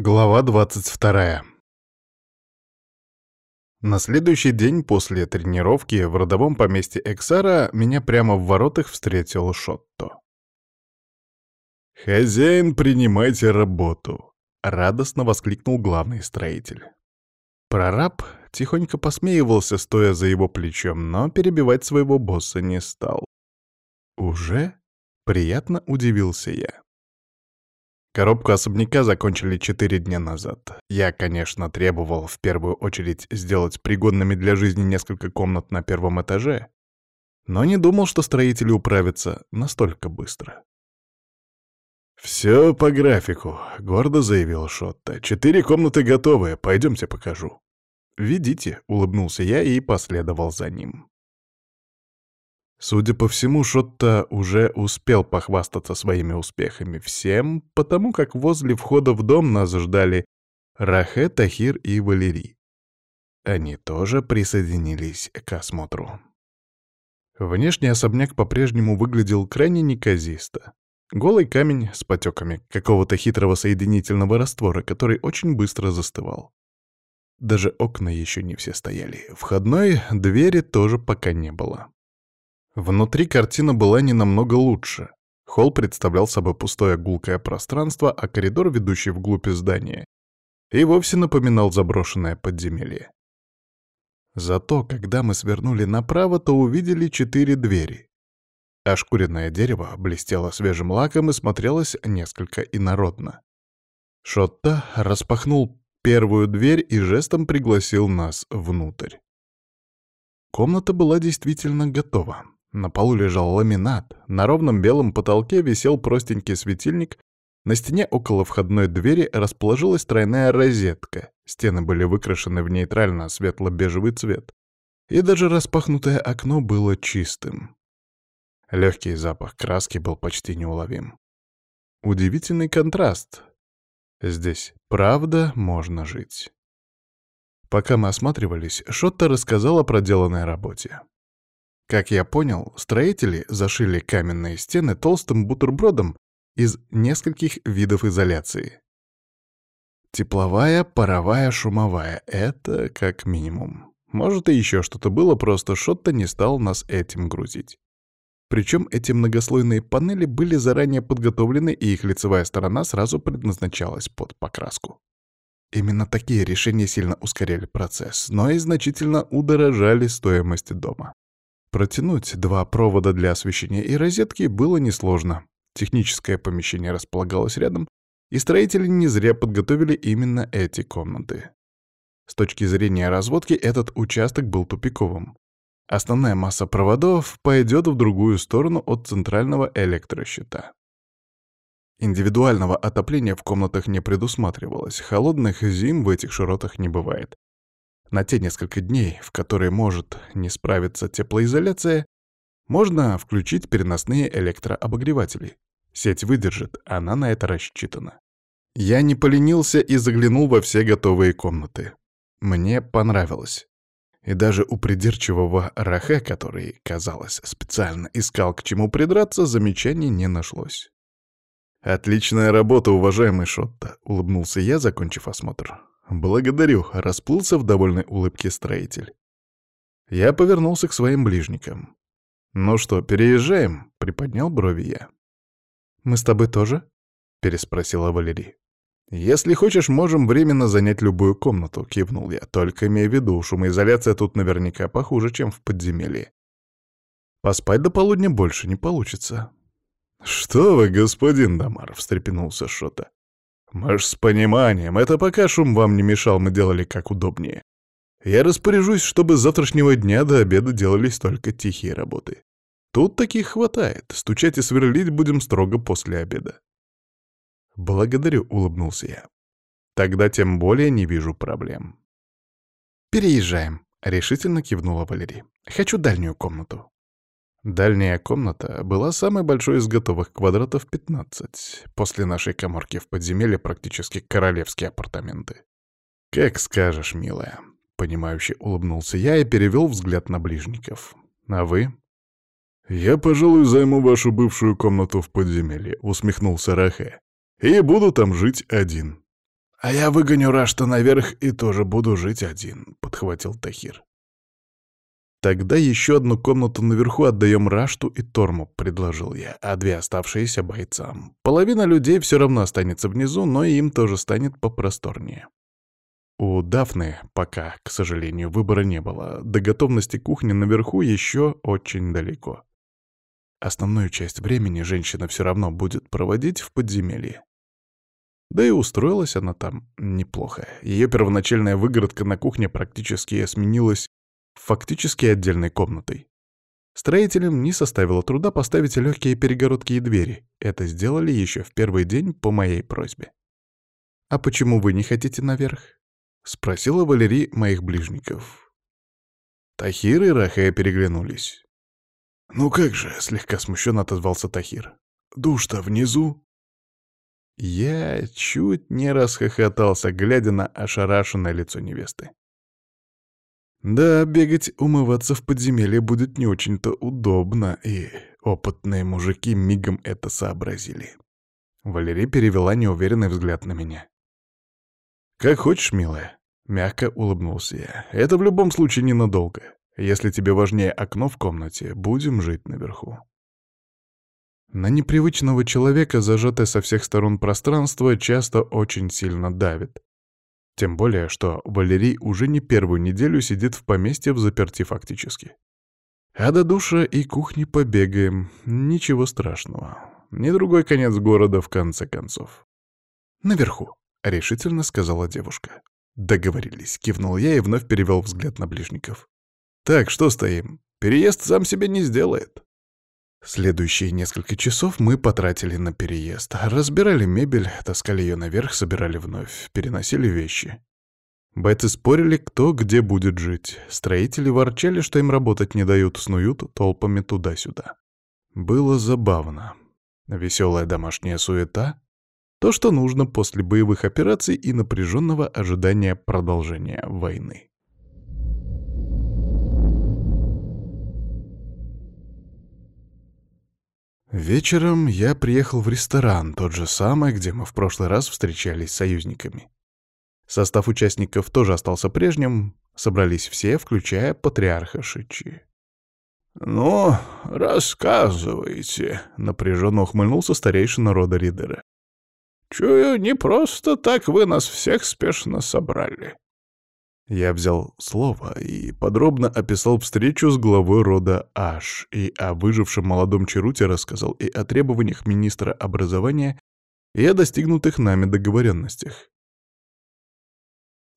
Глава 22. На следующий день после тренировки в родовом поместье Эксара меня прямо в воротах встретил Шотто. «Хозяин, принимайте работу!» — радостно воскликнул главный строитель. Прораб тихонько посмеивался, стоя за его плечом, но перебивать своего босса не стал. «Уже?» — приятно удивился я. Коробку особняка закончили четыре дня назад. Я, конечно, требовал в первую очередь сделать пригодными для жизни несколько комнат на первом этаже, но не думал, что строители управятся настолько быстро. «Все по графику», — гордо заявил Шотто. «Четыре комнаты готовы, пойдемте покажу». «Ведите», — улыбнулся я и последовал за ним. Судя по всему, Шотто уже успел похвастаться своими успехами всем, потому как возле входа в дом нас ждали Рахе, Тахир и Валерий. Они тоже присоединились к осмотру. Внешний особняк по-прежнему выглядел крайне неказисто. Голый камень с потеками какого-то хитрого соединительного раствора, который очень быстро застывал. Даже окна еще не все стояли. Входной двери тоже пока не было. Внутри картина была не намного лучше. Холл представлял собой пустое гулкое пространство, а коридор, ведущий вглубь здания, и вовсе напоминал заброшенное подземелье. Зато, когда мы свернули направо, то увидели четыре двери. Ошкуренное дерево блестело свежим лаком и смотрелось несколько инородно. Шотта распахнул первую дверь и жестом пригласил нас внутрь. Комната была действительно готова. На полу лежал ламинат, на ровном белом потолке висел простенький светильник, на стене около входной двери расположилась тройная розетка, стены были выкрашены в нейтрально светло-бежевый цвет, и даже распахнутое окно было чистым. Легкий запах краски был почти неуловим. Удивительный контраст. Здесь правда можно жить. Пока мы осматривались, Шотто рассказал о проделанной работе. Как я понял, строители зашили каменные стены толстым бутербродом из нескольких видов изоляции. Тепловая, паровая, шумовая — это как минимум. Может, и еще что-то было, просто Шотто не стал нас этим грузить. Причем эти многослойные панели были заранее подготовлены, и их лицевая сторона сразу предназначалась под покраску. Именно такие решения сильно ускоряли процесс, но и значительно удорожали стоимость дома. Протянуть два провода для освещения и розетки было несложно. Техническое помещение располагалось рядом, и строители не зря подготовили именно эти комнаты. С точки зрения разводки этот участок был тупиковым. Основная масса проводов пойдет в другую сторону от центрального электрощита. Индивидуального отопления в комнатах не предусматривалось, холодных зим в этих широтах не бывает. На те несколько дней, в которые может не справиться теплоизоляция, можно включить переносные электрообогреватели. Сеть выдержит, она на это рассчитана. Я не поленился и заглянул во все готовые комнаты. Мне понравилось. И даже у придирчивого Рахе, который, казалось, специально искал к чему придраться, замечаний не нашлось. «Отличная работа, уважаемый Шотто», — улыбнулся я, закончив осмотр. «Благодарю», — расплылся в довольной улыбке строитель. Я повернулся к своим ближникам. «Ну что, переезжаем?» — приподнял брови я. «Мы с тобой тоже?» — переспросила Валерий. «Если хочешь, можем временно занять любую комнату», — кивнул я. «Только имей в виду, шумоизоляция тут наверняка похуже, чем в подземелье. Поспать до полудня больше не получится». «Что вы, господин Дамар!» — встрепенулся Шота. «Мы ж с пониманием. Это пока шум вам не мешал, мы делали как удобнее. Я распоряжусь, чтобы с завтрашнего дня до обеда делались только тихие работы. Тут таких хватает. Стучать и сверлить будем строго после обеда». «Благодарю», — улыбнулся я. «Тогда тем более не вижу проблем». «Переезжаем», — решительно кивнула Валерий. «Хочу дальнюю комнату». Дальняя комната была самой большой из готовых квадратов 15. После нашей коморки в подземелье практически королевские апартаменты. «Как скажешь, милая», — понимающе улыбнулся я и перевел взгляд на ближников. «А вы?» «Я, пожалуй, займу вашу бывшую комнату в подземелье», — усмехнулся Рахе. «И буду там жить один». «А я выгоню Рашта наверх и тоже буду жить один», — подхватил Тахир. «Тогда еще одну комнату наверху отдаем Рашту и Торму», — предложил я, а две оставшиеся бойцам. Половина людей все равно останется внизу, но им тоже станет попросторнее. У Дафны пока, к сожалению, выбора не было. До готовности кухни наверху еще очень далеко. Основную часть времени женщина все равно будет проводить в подземелье. Да и устроилась она там неплохо. Ее первоначальная выгородка на кухне практически сменилась фактически отдельной комнатой. Строителям не составило труда поставить легкие перегородки и двери. Это сделали еще в первый день по моей просьбе. «А почему вы не хотите наверх?» — спросила Валерий моих ближников. Тахир и Рахе переглянулись. «Ну как же», — слегка смущенно отозвался Тахир. «Душ-то внизу?» Я чуть не расхохотался, глядя на ошарашенное лицо невесты. Да, бегать, умываться в подземелье будет не очень-то удобно, и опытные мужики мигом это сообразили. Валерий перевела неуверенный взгляд на меня. «Как хочешь, милая», — мягко улыбнулся я. «Это в любом случае ненадолго. Если тебе важнее окно в комнате, будем жить наверху». На непривычного человека, зажатое со всех сторон пространство, часто очень сильно давит. Тем более, что Валерий уже не первую неделю сидит в поместье в заперти фактически. А до душа и кухни побегаем. Ничего страшного. Не другой конец города, в конце концов. «Наверху», — решительно сказала девушка. «Договорились», — кивнул я и вновь перевел взгляд на ближников. «Так, что стоим? Переезд сам себе не сделает». Следующие несколько часов мы потратили на переезд. Разбирали мебель, таскали ее наверх, собирали вновь, переносили вещи. Бойцы спорили, кто где будет жить. Строители ворчали, что им работать не дают, снуют толпами туда-сюда. Было забавно. Веселая домашняя суета — то, что нужно после боевых операций и напряженного ожидания продолжения войны. Вечером я приехал в ресторан, тот же самый, где мы в прошлый раз встречались с союзниками. Состав участников тоже остался прежним, собрались все, включая патриарха Шичи. «Ну, рассказывайте», — напряженно ухмыльнулся старейшина рода Ридера. «Чую, не просто так вы нас всех спешно собрали. Я взял слово и подробно описал встречу с главой рода Аш, и о выжившем молодом Чаруте рассказал и о требованиях министра образования, и о достигнутых нами договоренностях.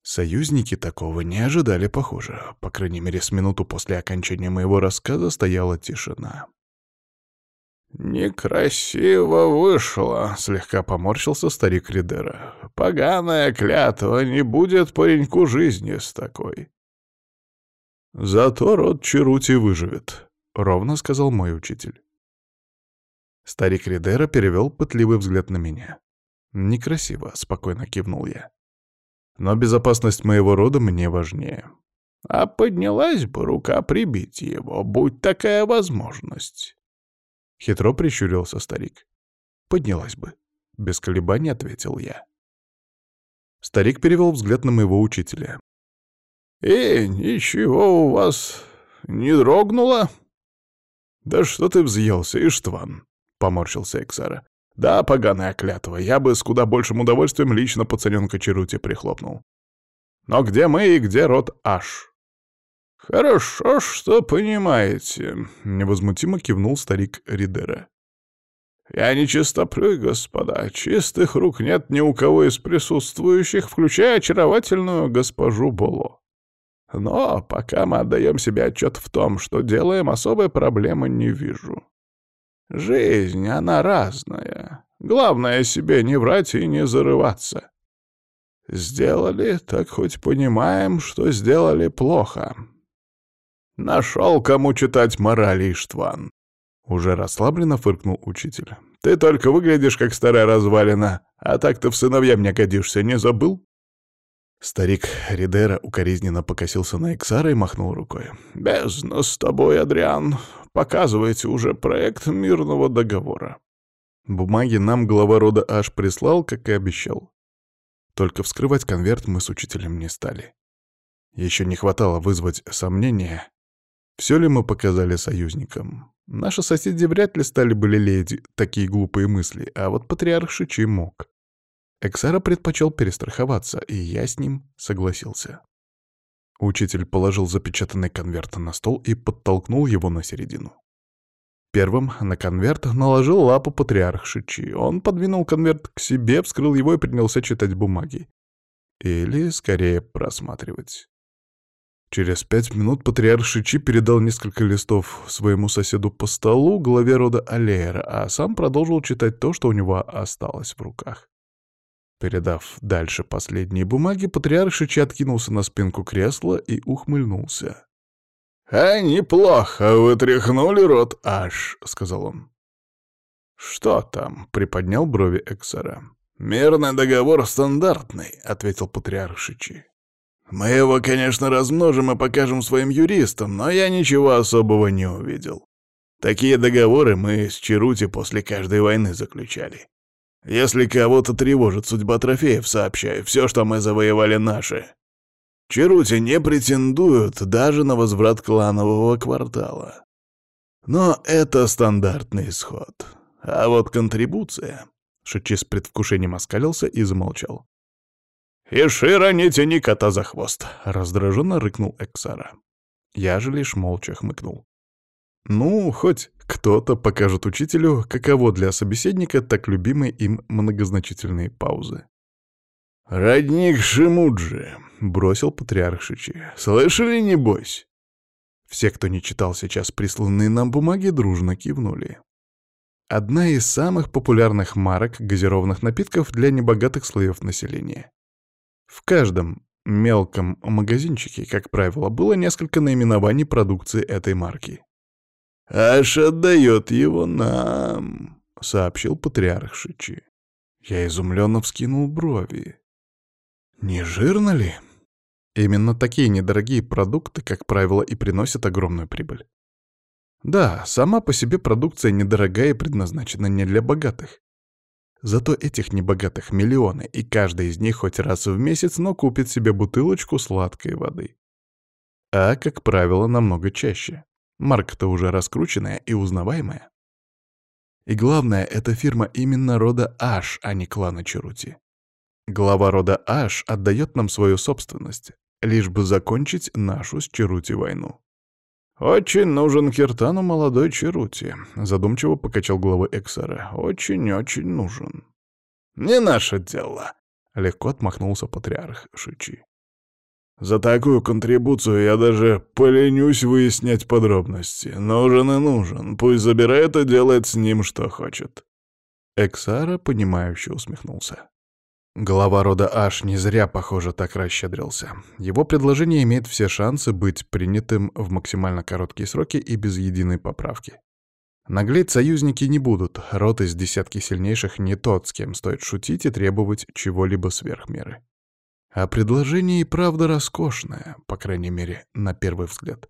Союзники такого не ожидали, похоже. По крайней мере, с минуту после окончания моего рассказа стояла тишина. «Некрасиво вышло», — слегка поморщился старик Ридера. «Поганая клятва, не будет пареньку жизни с такой». «Зато род Чарути выживет», — ровно сказал мой учитель. Старик Ридера перевел пытливый взгляд на меня. «Некрасиво», — спокойно кивнул я. «Но безопасность моего рода мне важнее». «А поднялась бы рука прибить его, будь такая возможность». Хитро прищурился старик. «Поднялась бы», — без колебаний ответил я. Старик перевел взгляд на моего учителя. «Э, ничего у вас не дрогнуло?» «Да что ты взъелся, Иштван?» — поморщился Эксара. «Да, поганая клятва, я бы с куда большим удовольствием лично пацаненка Черути прихлопнул. Но где мы и где род Аш?» «Хорошо, что понимаете», — невозмутимо кивнул старик Ридера. «Я не чистоплюй, господа. Чистых рук нет ни у кого из присутствующих, включая очаровательную госпожу Боло. Но пока мы отдаем себе отчет в том, что делаем, особой проблемы не вижу. Жизнь, она разная. Главное себе не врать и не зарываться. Сделали, так хоть понимаем, что сделали плохо. Нашел, кому читать морали, Иштван. Уже расслабленно фыркнул учитель. Ты только выглядишь, как старая развалина, а так ты в сыновья мне годишься, не забыл? Старик Ридера укоризненно покосился на Эксара и махнул рукой. «Бездна с тобой, Адриан. Показывайте уже проект мирного договора». Бумаги нам глава рода аж прислал, как и обещал. Только вскрывать конверт мы с учителем не стали. Еще не хватало вызвать сомнения, все ли мы показали союзникам. Наши соседи вряд ли стали бы лелеять такие глупые мысли, а вот патриарх Шичи мог. Эксара предпочел перестраховаться, и я с ним согласился. Учитель положил запечатанный конверт на стол и подтолкнул его на середину. Первым на конверт наложил лапу патриарх Шичи. Он подвинул конверт к себе, вскрыл его и принялся читать бумаги. Или, скорее, просматривать. Через пять минут патриарх Шичи передал несколько листов своему соседу по столу, главе рода Алеера, а сам продолжил читать то, что у него осталось в руках. Передав дальше последние бумаги, патриарх Шичи откинулся на спинку кресла и ухмыльнулся. «А неплохо вы тряхнули рот аж», — сказал он. «Что там?» — приподнял брови Эксера. «Мирный договор стандартный», — ответил патриарх Шичи. «Мы его, конечно, размножим и покажем своим юристам, но я ничего особого не увидел. Такие договоры мы с Чарути после каждой войны заключали. Если кого-то тревожит судьба трофеев, сообщаю, все, что мы завоевали, наши. Черути не претендуют даже на возврат кланового квартала. Но это стандартный исход. А вот контрибуция... Шичи с предвкушением оскалился и замолчал. «Ишира, не тяни кота за хвост!» — раздраженно рыкнул Эксара. Я же лишь молча хмыкнул. Ну, хоть кто-то покажет учителю, каково для собеседника так любимые им многозначительные паузы. «Родник Шимуджи», — бросил патриарх Шичи. «Слышали, небось?» Все, кто не читал сейчас присланные нам бумаги, дружно кивнули. Одна из самых популярных марок газированных напитков для небогатых слоев населения. В каждом мелком магазинчике, как правило, было несколько наименований продукции этой марки. «Аж отдает его нам», — сообщил патриарх Шичи. Я изумленно вскинул брови. Не жирно ли? Именно такие недорогие продукты, как правило, и приносят огромную прибыль. Да, сама по себе продукция недорогая и предназначена не для богатых. Зато этих небогатых миллионы, и каждый из них хоть раз в месяц, но купит себе бутылочку сладкой воды. А, как правило, намного чаще. Марка-то уже раскрученная и узнаваемая. И главное, эта фирма именно рода Аш, а не клана Чарути. Глава рода Аш отдает нам свою собственность, лишь бы закончить нашу с Черути войну. «Очень нужен Киртану молодой Черути», — задумчиво покачал головой Эксера. «Очень-очень нужен». «Не наше дело», — легко отмахнулся патриарх Шичи. «За такую контрибуцию я даже поленюсь выяснять подробности. Нужен и нужен. Пусть забирает и делает с ним, что хочет». Эксара, понимающе усмехнулся. Глава рода Аш не зря, похоже, так расщедрился. Его предложение имеет все шансы быть принятым в максимально короткие сроки и без единой поправки. Наглеть союзники не будут, род из десятки сильнейших не тот, с кем стоит шутить и требовать чего-либо сверх меры. А предложение и правда роскошное, по крайней мере, на первый взгляд.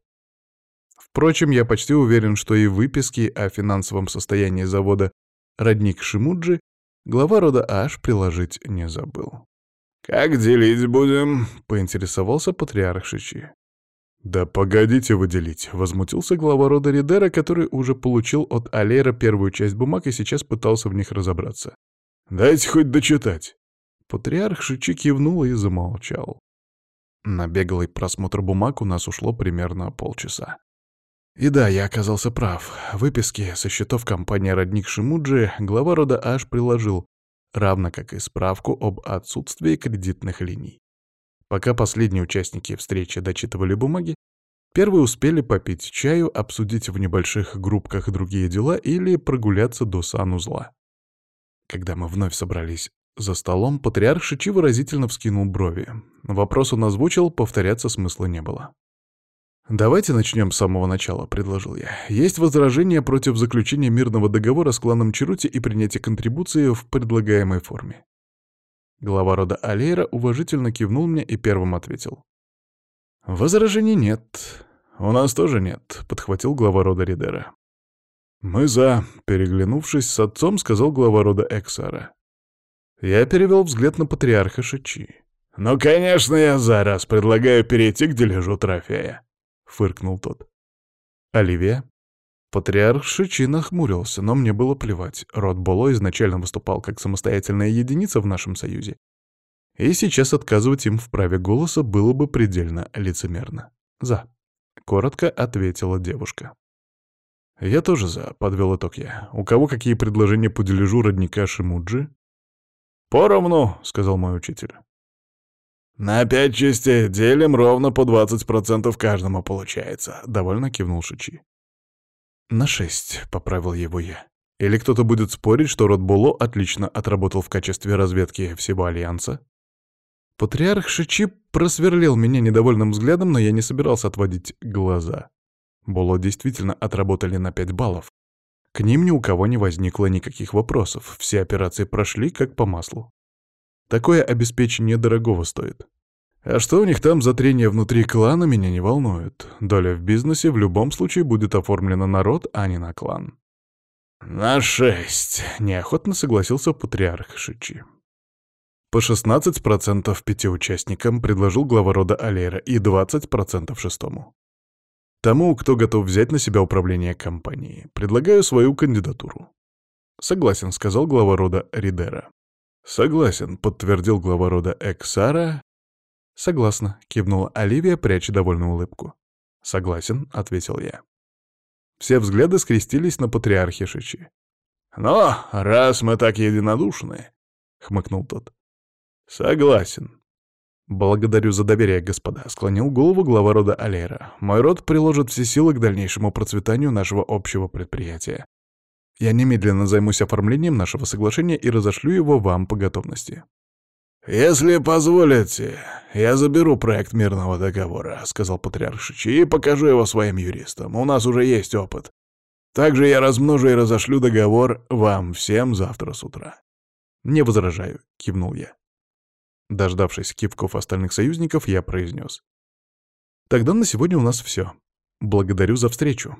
Впрочем, я почти уверен, что и выписки о финансовом состоянии завода «Родник Шимуджи» Глава рода Аш приложить не забыл. «Как делить будем?» — поинтересовался патриарх Шичи. «Да погодите вы делить», — возмутился глава рода Ридера, который уже получил от Алера первую часть бумаг и сейчас пытался в них разобраться. «Дайте хоть дочитать». Патриарх Шичи кивнул и замолчал. На беглый просмотр бумаг у нас ушло примерно полчаса. И да, я оказался прав. Выписки со счетов компании «Родник Шимуджи» глава рода Аш приложил, равно как и справку об отсутствии кредитных линий. Пока последние участники встречи дочитывали бумаги, первые успели попить чаю, обсудить в небольших группках другие дела или прогуляться до санузла. Когда мы вновь собрались за столом, патриарх Шичи выразительно вскинул брови. Вопрос он озвучил, повторяться смысла не было. «Давайте начнем с самого начала», — предложил я. «Есть возражения против заключения мирного договора с кланом Чарути и принятия контрибуции в предлагаемой форме». Глава рода Алейра уважительно кивнул мне и первым ответил. «Возражений нет. У нас тоже нет», — подхватил глава рода Ридера. «Мы за», — переглянувшись с отцом, сказал глава рода Эксара. Я перевел взгляд на патриарха Шичи. «Ну, конечно, я за раз предлагаю перейти к дележу трофея», — фыркнул тот. «Оливия?» Патриарх Шичи нахмурился, но мне было плевать. Род Боло изначально выступал как самостоятельная единица в нашем союзе. И сейчас отказывать им в праве голоса было бы предельно лицемерно. «За», — коротко ответила девушка. «Я тоже за», — подвел итог я. «У кого какие предложения по дележу родника Шимуджи?» «Поровну», — сказал мой учитель. «На пять частей делим ровно по 20% каждому получается», — довольно кивнул Шичи. «На шесть», — поправил его я. «Или кто-то будет спорить, что род Було отлично отработал в качестве разведки всего Альянса?» Патриарх Шичи просверлил меня недовольным взглядом, но я не собирался отводить глаза. Боло действительно отработали на 5 баллов. К ним ни у кого не возникло никаких вопросов, все операции прошли как по маслу. Такое обеспечение дорогого стоит. А что у них там за трение внутри клана, меня не волнует. Доля в бизнесе в любом случае будет оформлена на род, а не на клан. «На шесть», — неохотно согласился патриарх Шичи. По 16% пяти участникам предложил глава рода Алера и 20% шестому. Тому, кто готов взять на себя управление компанией, предлагаю свою кандидатуру. Согласен, сказал глава рода Ридера. Согласен, подтвердил глава рода Эксара. Согласна, кивнула Оливия, пряча довольную улыбку. Согласен, ответил я. Все взгляды скрестились на патриархе Шичи. «Но раз мы так единодушны», — хмыкнул тот. «Согласен. «Благодарю за доверие, господа», — склонил голову глава рода Алера. «Мой род приложит все силы к дальнейшему процветанию нашего общего предприятия. Я немедленно займусь оформлением нашего соглашения и разошлю его вам по готовности». «Если позволите, я заберу проект мирного договора», — сказал патриарх Шичи, — «и покажу его своим юристам. У нас уже есть опыт. Также я размножу и разошлю договор вам всем завтра с утра». «Не возражаю», — кивнул я. Дождавшись кивков остальных союзников, я произнес. «Тогда на сегодня у нас все. Благодарю за встречу.